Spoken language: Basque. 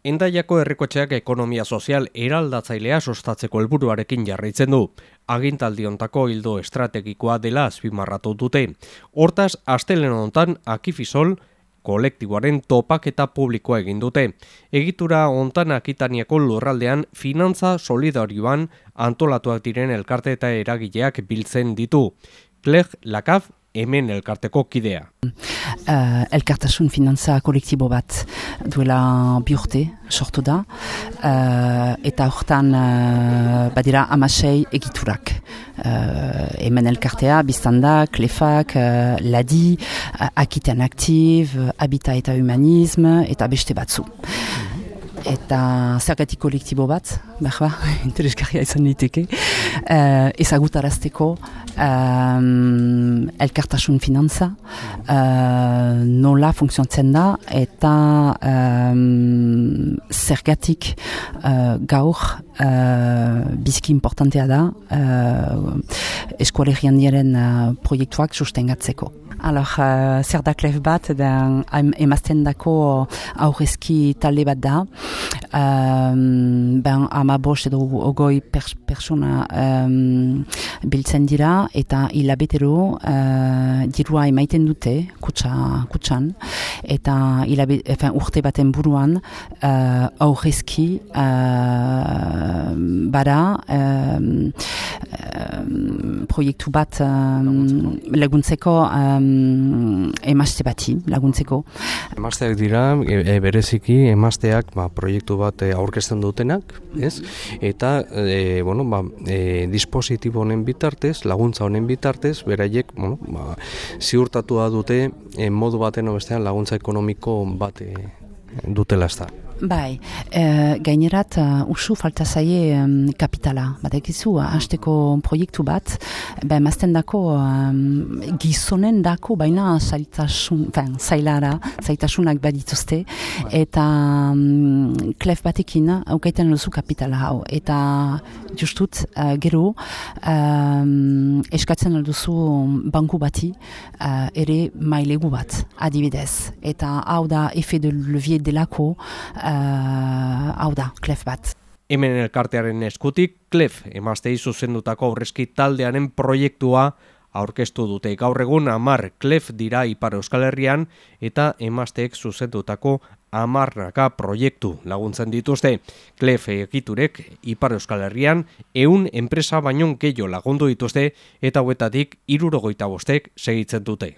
Endaiako errekotxeak ekonomia sozial eraldatzailea sostatzeko helburuarekin jarraitzen du. Agintaldiontako hildo estrategikoa dela azpimarratu dute. Hortaz, astelen hontan akifisol kolektiboaren topaketa publikoa egin dute. Egitura hontan akitaniako lurraldean finantza solidarioan antolatuak diren elkarte eta eragileak biltzen ditu. Kleg Lakaf hemen elkarteko kidea. Uh, elkartasun finantza kolektibo bat duela bi urte sortu da uh, eta hortan uh, badira amasei egiturak. Uh, hemen elkartea, biztanda, klefak, uh, ladi, uh, akitean aktiv, habita eta humanism eta beste batzu eta zergatik kolektibo bat, behar ba, interesgarria izan diteke, uh, ezagutarazteko um, elkartasun finantza, uh, nola funtziontzen da, eta um, zergatik uh, gaur uh, bizki importantea da uh, eskualerian diren uh, proiektuak sustengatzeko. Alors, uh, zer da klef bat, den emazten dako aurrezki talde bat da. Um, ben ama bost edo ogoi pers persona um, biltzen dira eta hilabetero uh, dirua emaiten dute kutsa, kutsan eta enfin, urte baten buruan uh, aurrezki uh, bara um, proiektu bat um, laguntzeko um, emazte bati laguntzeko. Emazteak dira, e, e, bereziki emazteak ba, proiektu bat e, aurkezten dutenak, ez? Eta, e, bueno, ba, e, dispositibo honen bitartez, laguntza honen bitartez, beraiek, bueno, ba, ziurtatua dute e, modu baten bestean laguntza ekonomiko bat e, dutela ez da. Bai, e, gainerat uh, usu falta zaie um, kapitala. Bat egizu, uh, hasteko proiektu bat, ba, emazten dako um, gizonen dako, baina zaitasun, fin, zailara, zaitasunak badituzte, eta um, klef batekin, aukaiten luzu kapitala hau. Eta justut, uh, gero, um, eskatzen alduzu banku bati, uh, ere mailegu bat, adibidez. Eta hau da, efe de levier delako, uh, hau da, klef bat. Hemen elkartearen eskutik, klef emaztei zuzendutako aurrezki taldearen proiektua aurkeztu dute gaur egun amar klef dira ipar euskal herrian eta emazteek zuzendutako amarraka proiektu laguntzen dituzte. Klef egiturek ipar euskal herrian eun enpresa baino gehiago lagundu dituzte eta huetatik irurogoita bostek segitzen dute.